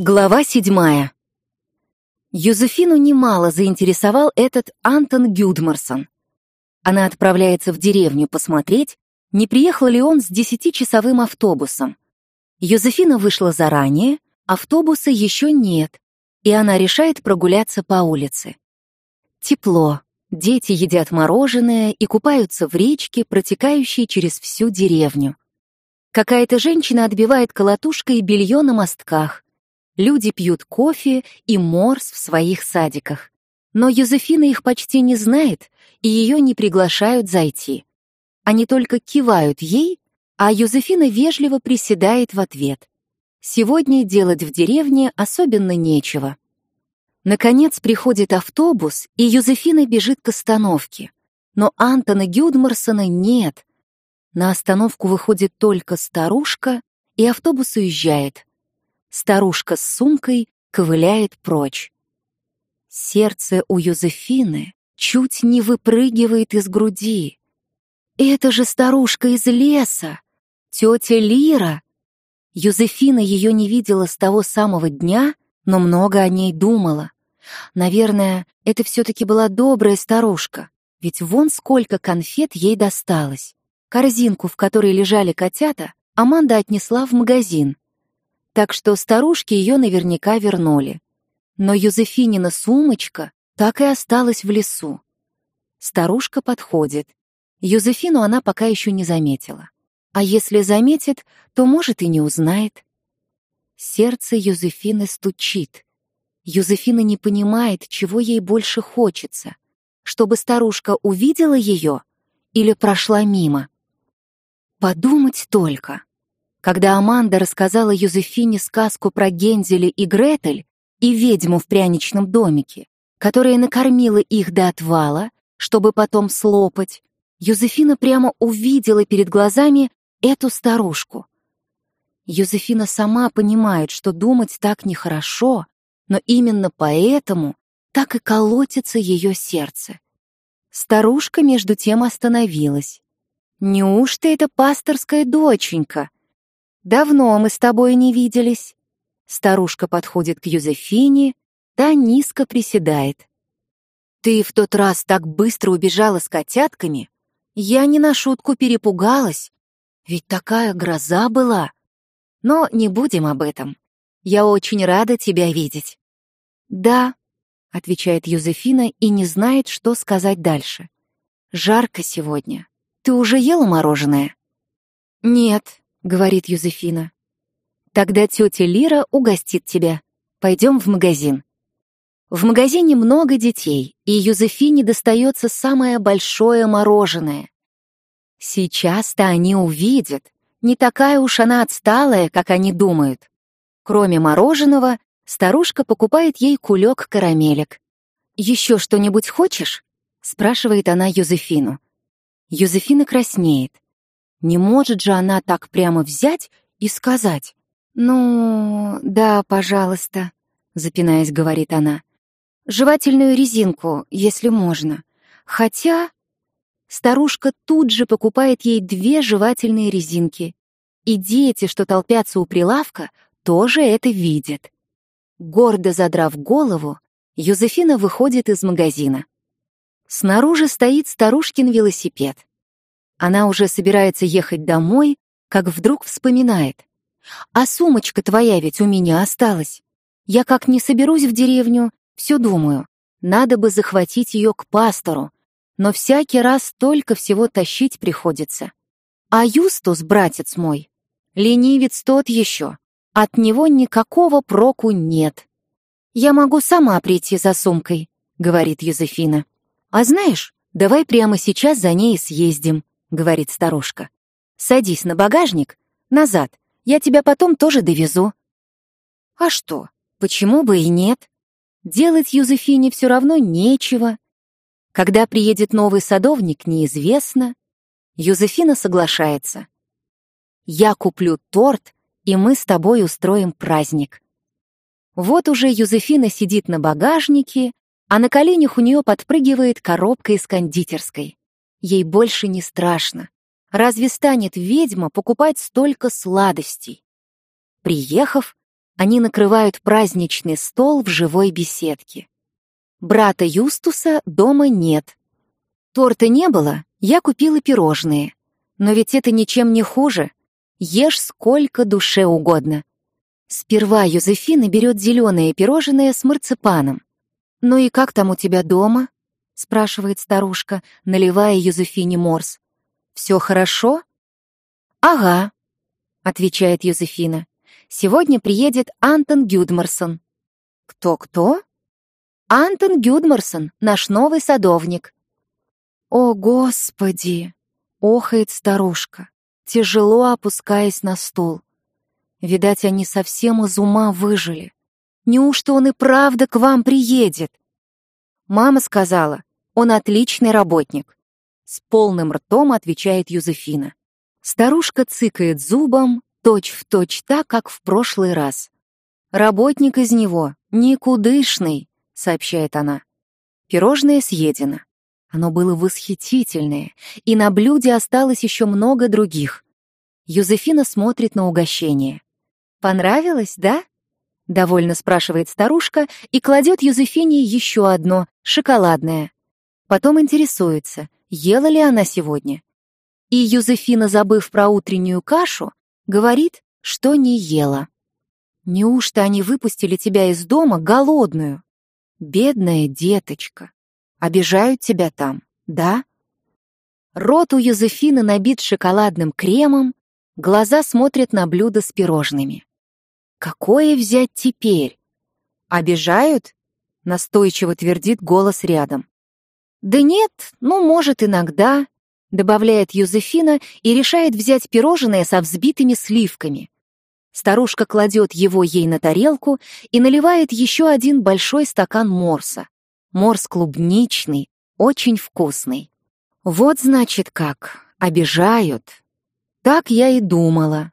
Глава седьмая. Юзефину немало заинтересовал этот Антон Гюдмарсон. Она отправляется в деревню посмотреть, не приехал ли он с десятичасовым автобусом. Юзефина вышла заранее, автобуса еще нет, и она решает прогуляться по улице. Тепло, дети едят мороженое и купаются в речке, протекающей через всю деревню. Какая-то женщина отбивает колотушкой белье на мостках, Люди пьют кофе и морс в своих садиках. Но Юзефина их почти не знает, и ее не приглашают зайти. Они только кивают ей, а Юзефина вежливо приседает в ответ. Сегодня делать в деревне особенно нечего. Наконец приходит автобус, и Юзефина бежит к остановке. Но Антона Гюдмарсона нет. На остановку выходит только старушка, и автобус уезжает. Старушка с сумкой ковыляет прочь. Сердце у Юзефины чуть не выпрыгивает из груди. Это же старушка из леса, тетя Лира. Юзефина ее не видела с того самого дня, но много о ней думала. Наверное, это все-таки была добрая старушка, ведь вон сколько конфет ей досталось. Корзинку, в которой лежали котята, Аманда отнесла в магазин — так что старушки ее наверняка вернули. Но Юзефинина сумочка так и осталась в лесу. Старушка подходит. Юзефину она пока еще не заметила. А если заметит, то, может, и не узнает. Сердце Юзефины стучит. Юзефина не понимает, чего ей больше хочется. Чтобы старушка увидела ее или прошла мимо. Подумать только. Когда Аманда рассказала Юзефине сказку про Гензеля и Гретель и ведьму в пряничном домике, которая накормила их до отвала, чтобы потом слопать, Юзефина прямо увидела перед глазами эту старушку. Юзефина сама понимает, что думать так нехорошо, но именно поэтому так и колотится ее сердце. Старушка между тем остановилась. «Неужто это пасторская доченька?» Давно мы с тобой не виделись. Старушка подходит к Юзефине, та низко приседает. Ты в тот раз так быстро убежала с котятками. Я не на шутку перепугалась. Ведь такая гроза была. Но не будем об этом. Я очень рада тебя видеть. Да, отвечает Юзефина и не знает, что сказать дальше. Жарко сегодня. Ты уже ела мороженое? Нет, — говорит Юзефина. «Тогда тетя Лира угостит тебя. Пойдем в магазин». В магазине много детей, и Юзефине достается самое большое мороженое. Сейчас-то они увидят. Не такая уж она отсталая, как они думают. Кроме мороженого, старушка покупает ей кулек карамелек. «Еще что-нибудь хочешь?» — спрашивает она Юзефину. Юзефина краснеет. Не может же она так прямо взять и сказать. «Ну, да, пожалуйста», — запинаясь, говорит она. «Жевательную резинку, если можно. Хотя...» Старушка тут же покупает ей две жевательные резинки. И дети, что толпятся у прилавка, тоже это видят. Гордо задрав голову, Юзефина выходит из магазина. Снаружи стоит старушкин велосипед. Она уже собирается ехать домой, как вдруг вспоминает. «А сумочка твоя ведь у меня осталась. Я как не соберусь в деревню, все думаю, надо бы захватить ее к пастору, но всякий раз столько всего тащить приходится. А Юстус, братец мой, ленивец тот еще, от него никакого проку нет. «Я могу сама прийти за сумкой», — говорит Юзефина. «А знаешь, давай прямо сейчас за ней съездим. — говорит старушка. «Садись на багажник, назад, я тебя потом тоже довезу». А что, почему бы и нет? Делать Юзефине все равно нечего. Когда приедет новый садовник, неизвестно. Юзефина соглашается. «Я куплю торт, и мы с тобой устроим праздник». Вот уже Юзефина сидит на багажнике, а на коленях у нее подпрыгивает коробка из кондитерской. Ей больше не страшно. Разве станет ведьма покупать столько сладостей? Приехав, Они накрывают праздничный стол в живой беседке. Брата Юстуса дома нет. Торта не было, я купила пирожные. Но ведь это ничем не хуже. Ешь сколько душе угодно. Сперва Юзефина берет зеленое пирожное с марципаном. «Ну и как там у тебя дома?» — спрашивает старушка, наливая Юзефине морс. «Все хорошо?» «Ага», — отвечает Юзефина. «Сегодня приедет Антон Гюдмарсон». «Кто-кто?» «Антон Гюдмарсон, наш новый садовник». «О, Господи!» — охает старушка, тяжело опускаясь на стул. Видать, они совсем из ума выжили. Неужто он и правда к вам приедет? Мама сказала, он отличный работник. С полным ртом отвечает Юзефина. Старушка цыкает зубом, точь-в-точь точь так, как в прошлый раз. «Работник из него никудышный», — сообщает она. Пирожное съедено. Оно было восхитительное, и на блюде осталось еще много других. Юзефина смотрит на угощение. «Понравилось, да?» — довольно спрашивает старушка и кладет Юзефине еще одно, шоколадное. Потом интересуется, ела ли она сегодня. И Юзефина, забыв про утреннюю кашу, говорит, что не ела. «Неужто они выпустили тебя из дома голодную? Бедная деточка. Обижают тебя там, да?» Рот у Юзефины набит шоколадным кремом, глаза смотрят на блюдо с пирожными. Какое взять теперь? Обижают? Настойчиво твердит голос рядом. Да нет, ну, может, иногда, добавляет Юзефина и решает взять пирожное со взбитыми сливками. Старушка кладет его ей на тарелку и наливает еще один большой стакан морса. Морс клубничный, очень вкусный. Вот значит как, обижают. Так я и думала.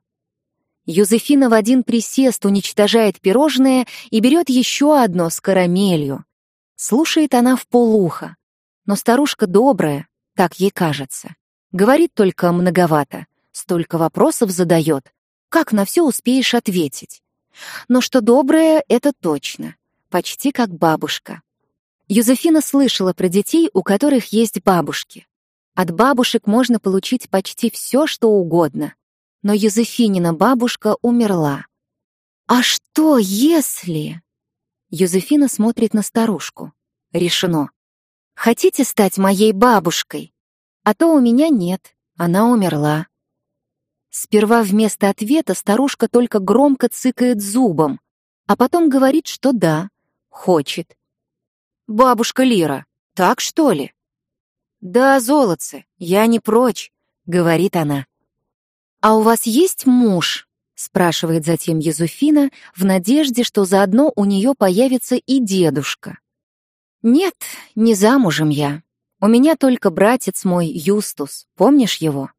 Юзефина в один присест уничтожает пирожное и берет еще одно с карамелью. Слушает она в полуха. Но старушка добрая, так ей кажется. Говорит только многовато, столько вопросов задает. Как на все успеешь ответить? Но что доброе, это точно. Почти как бабушка. Юзефина слышала про детей, у которых есть бабушки. От бабушек можно получить почти все, что угодно но Юзефинина бабушка умерла. «А что, если...» Юзефина смотрит на старушку. Решено. «Хотите стать моей бабушкой? А то у меня нет, она умерла». Сперва вместо ответа старушка только громко цыкает зубом, а потом говорит, что да, хочет. «Бабушка Лира, так что ли?» «Да, золотце, я не прочь», — говорит она. «А у вас есть муж?» — спрашивает затем Езуфина в надежде, что заодно у нее появится и дедушка. «Нет, не замужем я. У меня только братец мой Юстус, помнишь его?»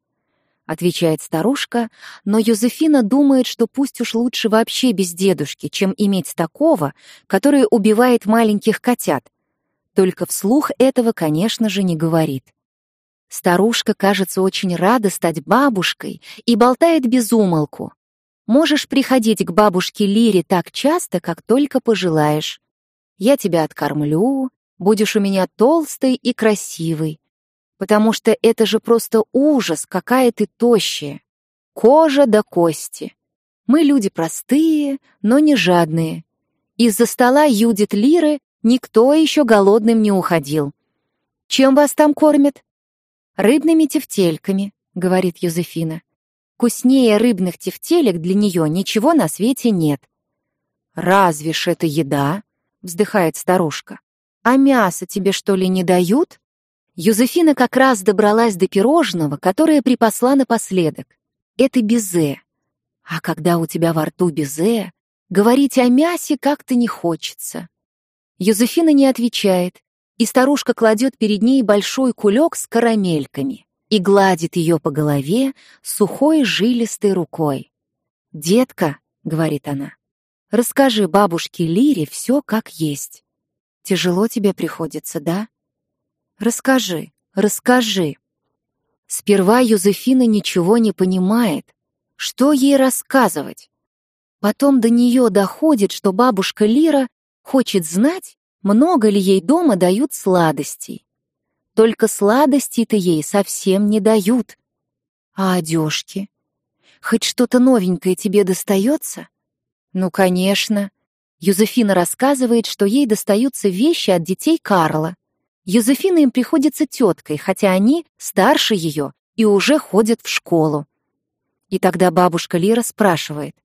Отвечает старушка, но Юзефина думает, что пусть уж лучше вообще без дедушки, чем иметь такого, который убивает маленьких котят. Только вслух этого, конечно же, не говорит. Старушка, кажется, очень рада стать бабушкой и болтает без умолку. Можешь приходить к бабушке Лире так часто, как только пожелаешь. Я тебя откормлю, будешь у меня толстой и красивой. Потому что это же просто ужас, какая ты тощая. Кожа до кости. Мы люди простые, но не жадные. Из-за стола Юдит Лиры никто еще голодным не уходил. Чем вас там кормят? «Рыбными тефтельками», — говорит Юзефина. «Вкуснее рыбных тефтелек для нее ничего на свете нет». «Разве ж это еда?» — вздыхает старушка. «А мясо тебе, что ли, не дают?» Юзефина как раз добралась до пирожного, которое припасла напоследок. Это безе. А когда у тебя во рту безе, говорить о мясе как-то не хочется. Юзефина не отвечает, и старушка кладет перед ней большой кулек с карамельками и гладит ее по голове сухой жилистой рукой. «Детка», — говорит она, — «расскажи бабушке Лире все как есть. Тяжело тебе приходится, да? Расскажи, расскажи». Сперва Юзефина ничего не понимает. Что ей рассказывать? Потом до нее доходит, что бабушка Лира хочет знать, много ли ей дома дают сладостей. Только сладостей-то ей совсем не дают. А одежки? Хоть что-то новенькое тебе достается? Ну, конечно. Юзефина рассказывает, что ей достаются вещи от детей Карла. Юзефина им приходится теткой, хотя они старше ее и уже ходят в школу. И тогда бабушка Лира спрашивает,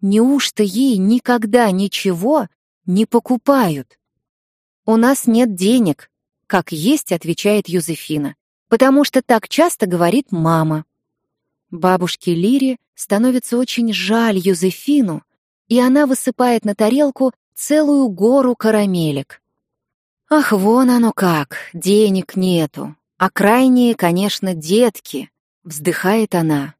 неужто ей никогда ничего не покупают? «У нас нет денег», — как есть, отвечает Юзефина, потому что так часто говорит мама. Бабушке Лире становится очень жаль Юзефину, и она высыпает на тарелку целую гору карамелек. Ах, вон оно как, денег нету. А крайние, конечно, детки, вздыхает она.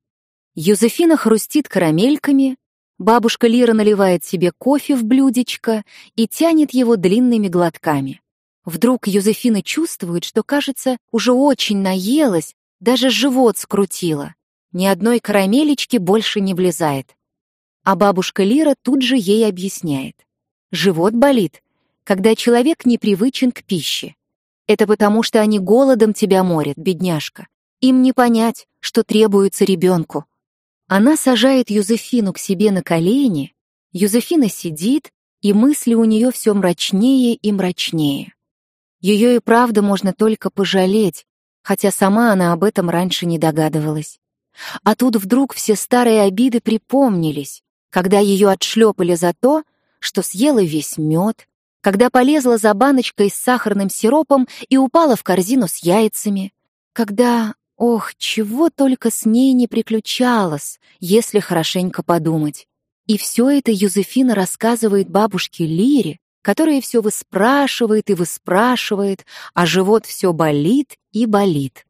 Юзефина хрустит карамельками, бабушка Лира наливает себе кофе в блюдечко и тянет его длинными глотками. Вдруг Юзефина чувствует, что, кажется, уже очень наелась, даже живот скрутила. Ни одной карамелечки больше не влезает. А бабушка Лира тут же ей объясняет. Живот болит, когда человек непривычен к пище. Это потому, что они голодом тебя морят, бедняжка. Им не понять, что требуется ребенку. Она сажает Юзефину к себе на колени, Юзефина сидит, и мысли у нее все мрачнее и мрачнее. Ее и правда можно только пожалеть, хотя сама она об этом раньше не догадывалась. А тут вдруг все старые обиды припомнились, когда ее отшлепали за то, что съела весь мед, когда полезла за баночкой с сахарным сиропом и упала в корзину с яйцами, когда, ох, чего только с ней не приключалось, если хорошенько подумать. И все это Юзефина рассказывает бабушке Лире, которая все выспрашивает и выспрашивает, а живот все болит и болит.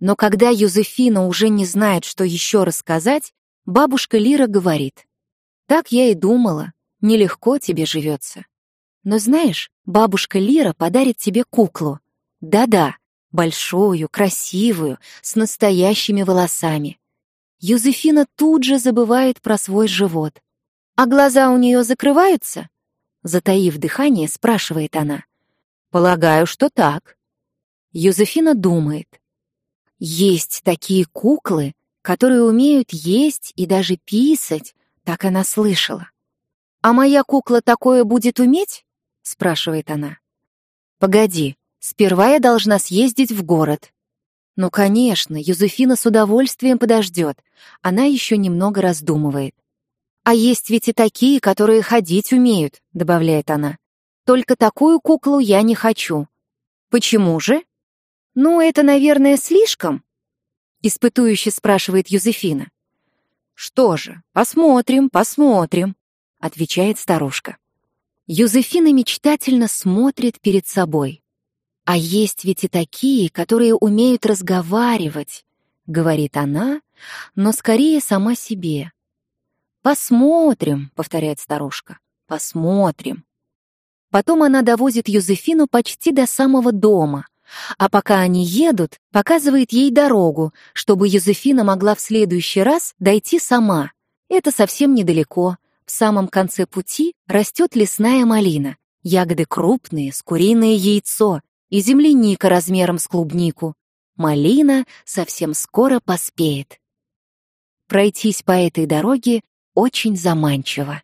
Но когда Юзефина уже не знает, что еще рассказать, бабушка Лира говорит, так я и думала, нелегко тебе живется. Но знаешь, бабушка Лира подарит тебе куклу. Да-да, большую, красивую, с настоящими волосами. Юзефина тут же забывает про свой живот. А глаза у нее закрываются? Затаив дыхание, спрашивает она. Полагаю, что так. Юзефина думает. Есть такие куклы, которые умеют есть и даже писать, так она слышала. «А моя кукла такое будет уметь?» — спрашивает она. «Погоди, сперва я должна съездить в город». «Ну, конечно, Юзефина с удовольствием подождет. Она еще немного раздумывает. «А есть ведь и такие, которые ходить умеют», — добавляет она. «Только такую куклу я не хочу». «Почему же?» «Ну, это, наверное, слишком?» — испытующе спрашивает Юзефина. «Что же, посмотрим, посмотрим», — отвечает старушка. Юзефина мечтательно смотрит перед собой. «А есть ведь и такие, которые умеют разговаривать», — говорит она, но скорее сама себе. «Посмотрим», — повторяет старушка, — «посмотрим». Потом она довозит Юзефину почти до самого дома — а пока они едут, показывает ей дорогу, чтобы Юзефина могла в следующий раз дойти сама. Это совсем недалеко. В самом конце пути растет лесная малина. Ягоды крупные, с куриное яйцо и земляника размером с клубнику. Малина совсем скоро поспеет. Пройтись по этой дороге очень заманчиво.